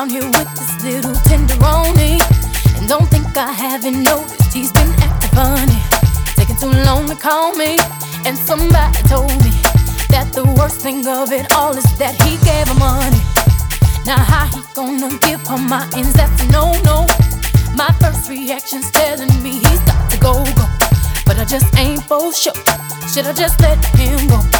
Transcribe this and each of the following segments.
down here with this little tenderoni. And don't think I haven't noticed he's been acting funny. Taking too long to call me, and somebody told me that the worst thing of it all is that he gave her money. Now, how he gonna give her my ends? That's a no no. My first reaction's telling me he's got to go go. But I just ain't for sure. Should I just let him go?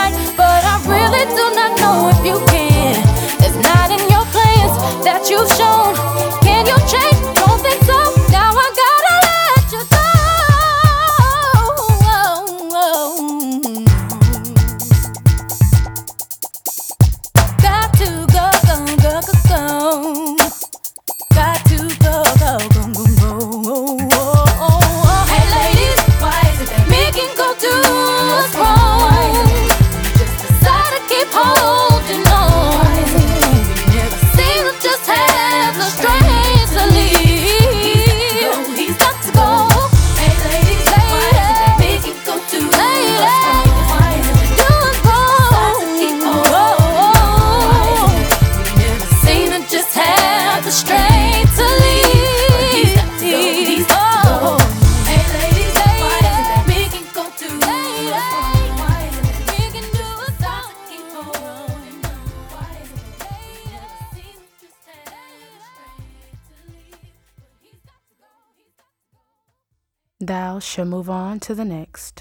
thou shall move on to the next.